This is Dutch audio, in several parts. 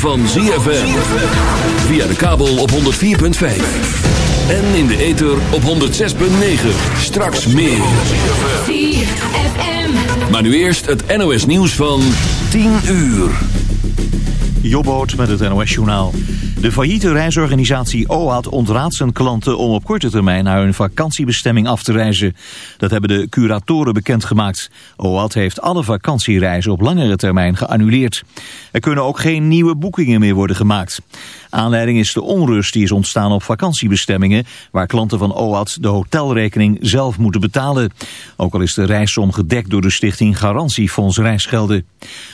van ZFM. Via de kabel op 104.5. En in de ether op 106.9. Straks meer. ZFM. Maar nu eerst het NOS nieuws van 10 uur. Jobboot met het NOS journaal. De failliete reisorganisatie OAT ontraadt zijn klanten om op korte termijn naar hun vakantiebestemming af te reizen. Dat hebben de curatoren bekendgemaakt. OAT heeft alle vakantiereizen op langere termijn geannuleerd. Er kunnen ook geen nieuwe boekingen meer worden gemaakt. Aanleiding is de onrust die is ontstaan op vakantiebestemmingen... waar klanten van OAT de hotelrekening zelf moeten betalen. Ook al is de reissom gedekt door de stichting Garantiefonds Reisgelden.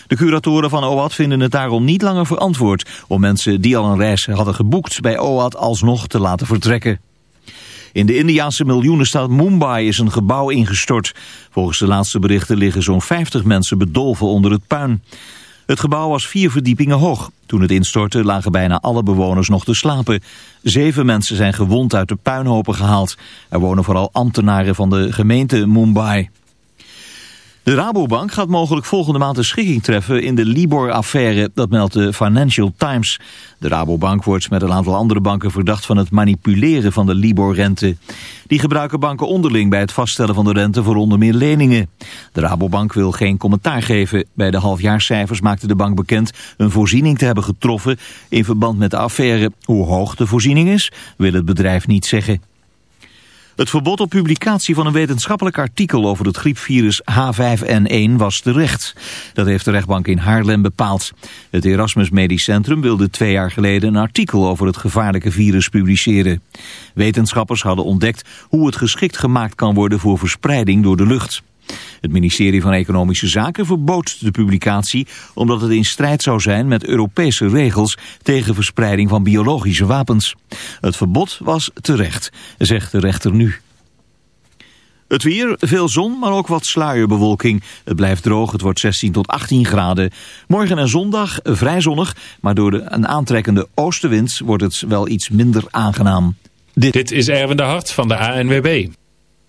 De curatoren van OAT vinden het daarom niet langer verantwoord... om mensen die al een reis hadden geboekt bij OAT alsnog te laten vertrekken. In de Indiaanse miljoenenstad Mumbai is een gebouw ingestort. Volgens de laatste berichten liggen zo'n 50 mensen bedolven onder het puin. Het gebouw was vier verdiepingen hoog. Toen het instortte lagen bijna alle bewoners nog te slapen. Zeven mensen zijn gewond uit de puinhopen gehaald. Er wonen vooral ambtenaren van de gemeente Mumbai. De Rabobank gaat mogelijk volgende maand een schikking treffen in de Libor-affaire, dat meldt de Financial Times. De Rabobank wordt met een aantal andere banken verdacht van het manipuleren van de Libor-rente. Die gebruiken banken onderling bij het vaststellen van de rente voor onder meer leningen. De Rabobank wil geen commentaar geven. Bij de halfjaarscijfers maakte de bank bekend een voorziening te hebben getroffen in verband met de affaire. Hoe hoog de voorziening is, wil het bedrijf niet zeggen. Het verbod op publicatie van een wetenschappelijk artikel over het griepvirus H5N1 was terecht. Dat heeft de rechtbank in Haarlem bepaald. Het Erasmus Medisch Centrum wilde twee jaar geleden een artikel over het gevaarlijke virus publiceren. Wetenschappers hadden ontdekt hoe het geschikt gemaakt kan worden voor verspreiding door de lucht. Het ministerie van Economische Zaken verbood de publicatie omdat het in strijd zou zijn met Europese regels tegen verspreiding van biologische wapens. Het verbod was terecht, zegt de rechter nu. Het weer, veel zon, maar ook wat sluierbewolking. Het blijft droog, het wordt 16 tot 18 graden. Morgen en zondag vrij zonnig, maar door de, een aantrekkende oostenwind wordt het wel iets minder aangenaam. Dit, Dit is Erwin de Hart van de ANWB.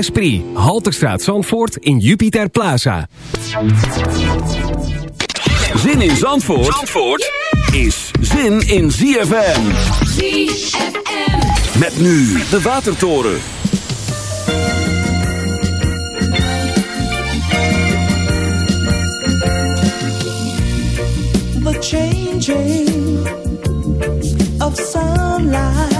Esprit. Halterstraat Zandvoort in Jupiter Plaza. Zin in Zandvoort, is zin in ZFM. ZFM. Met nu de Watertoren. The changing of sunlight.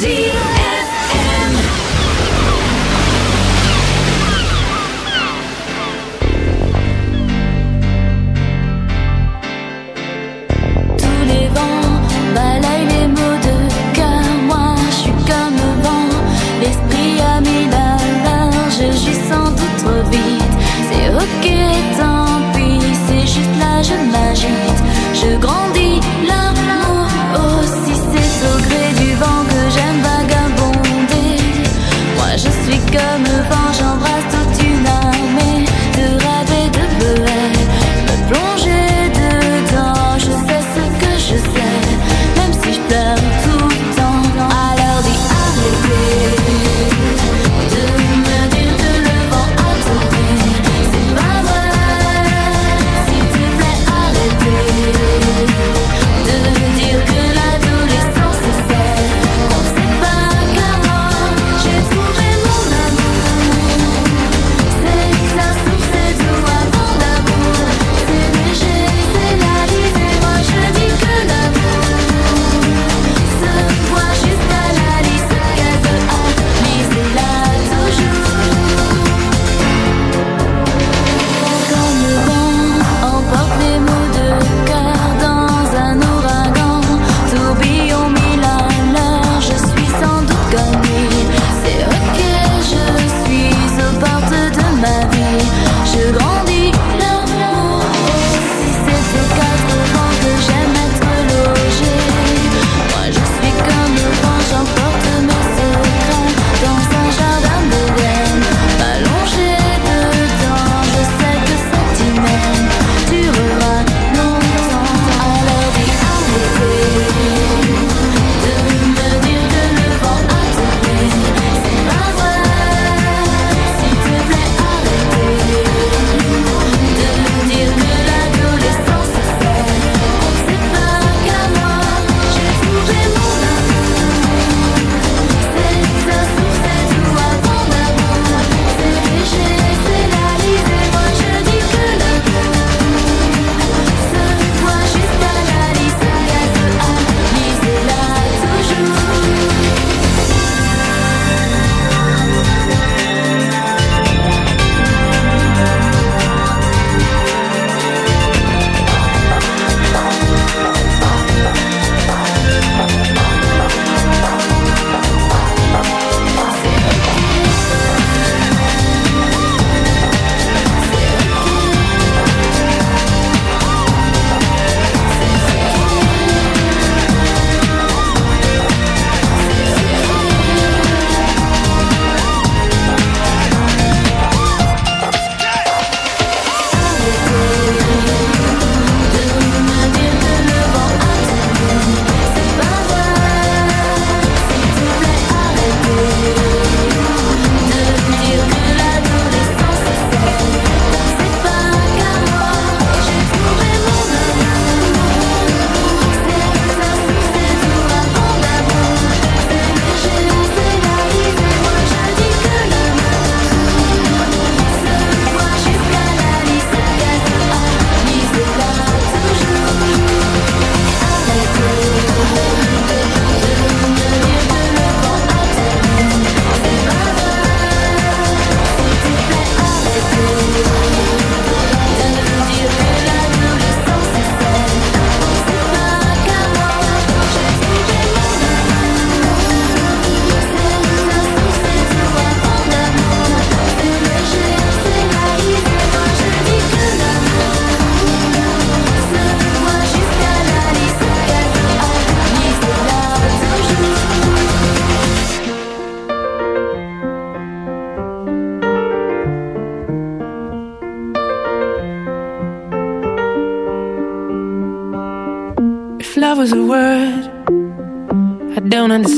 Zee.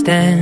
understand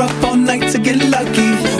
up all night to get lucky.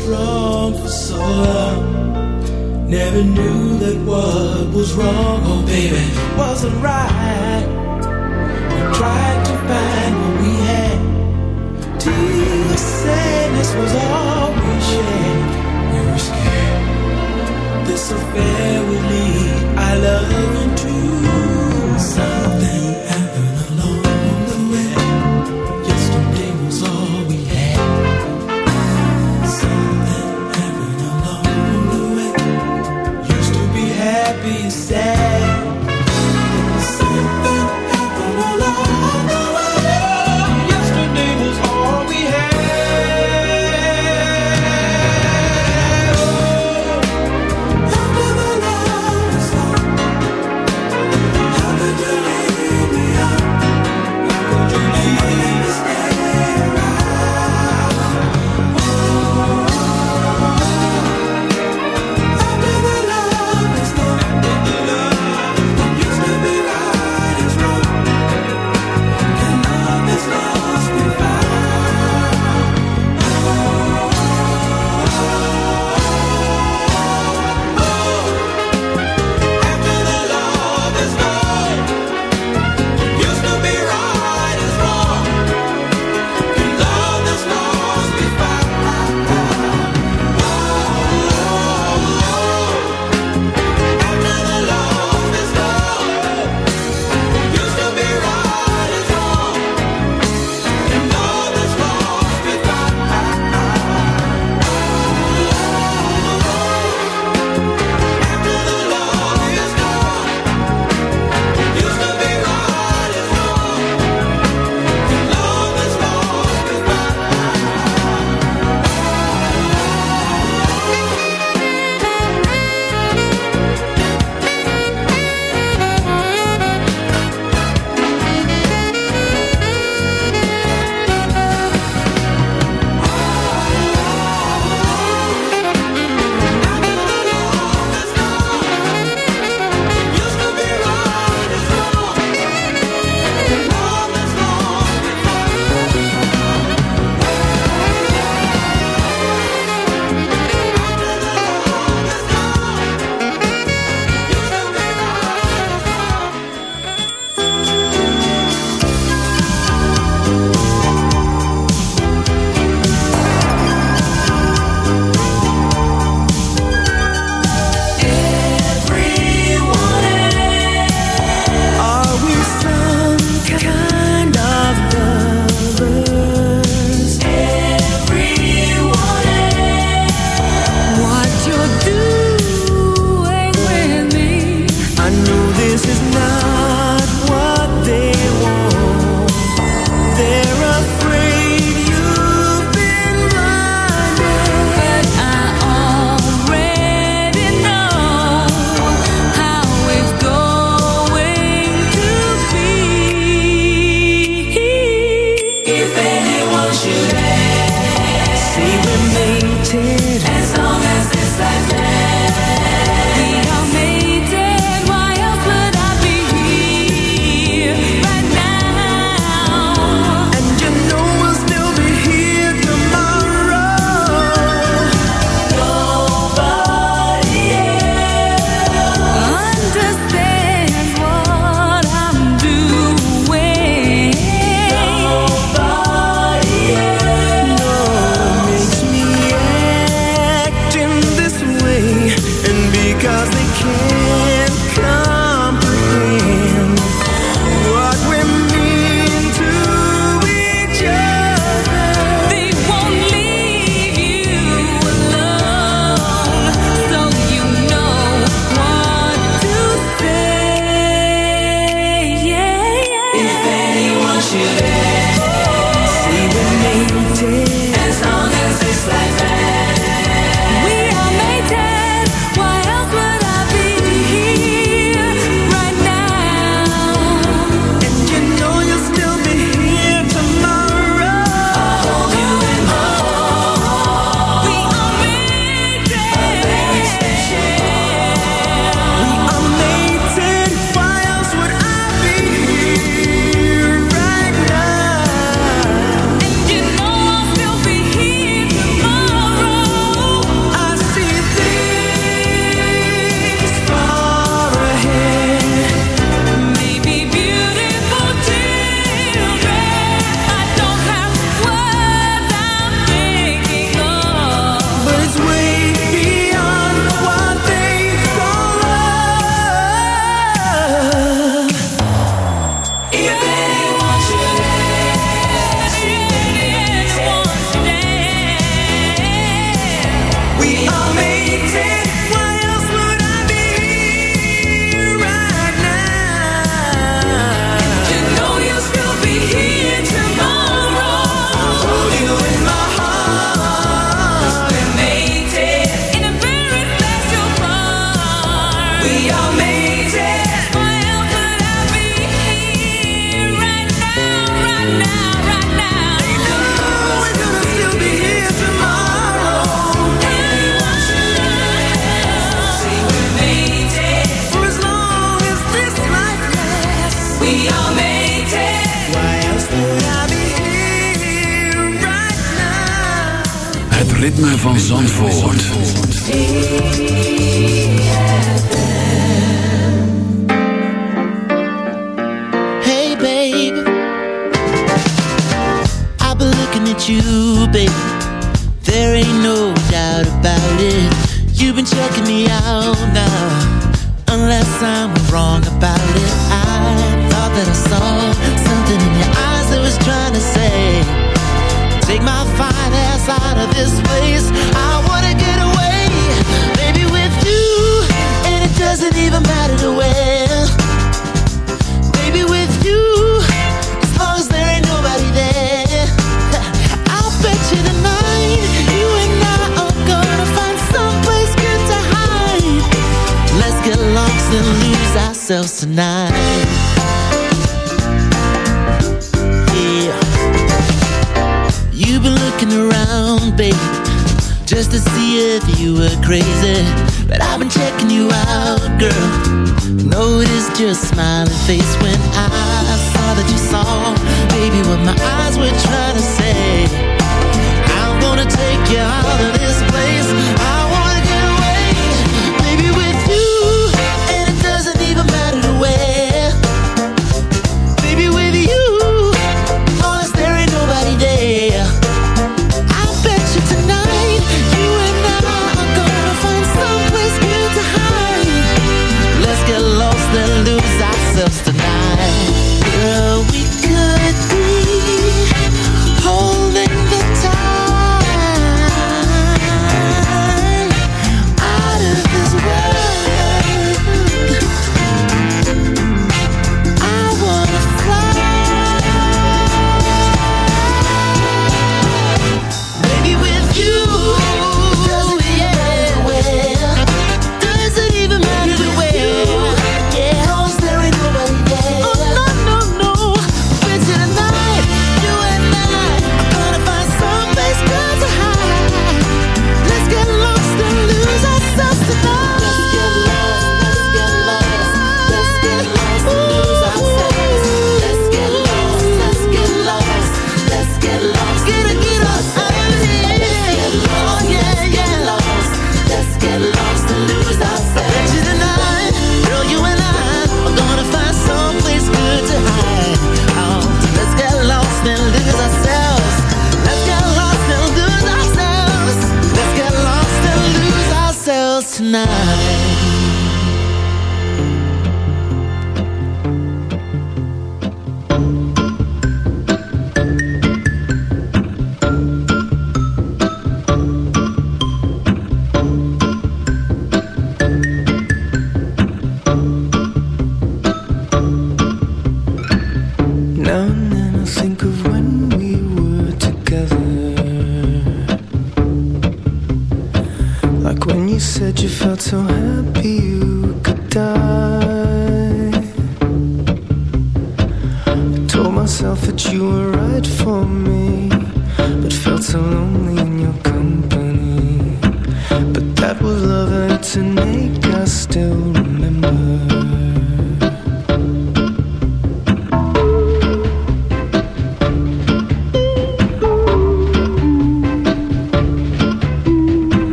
strong for so long. Never knew that what was wrong, oh baby, wasn't right. We tried to find what we had. Till the sadness was all we shared. We were scared this affair would lead our love into some. Zandvoort.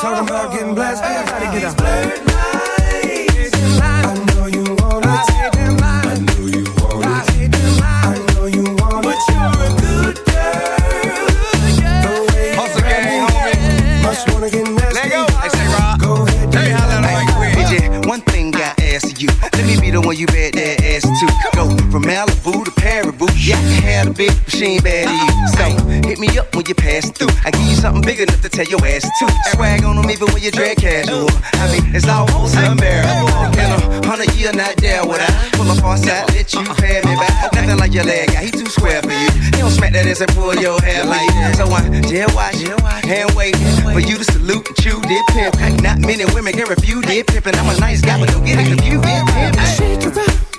Talking about getting blessed, I gotta get out. tear your ass too. Swag on them even when you dread casual. I mean, it's almost unbearable. In a hundred year, not there would I pull up on side, let you pay me back. Nothing like your leg guy, he too square for you. He don't smack that ass and pull your hair like that. So I just watch and wait for you to salute and chew dip pimp. Not many women can refuse dip pimp, and I'm a nice guy, but don't get it confused. Dip pimp.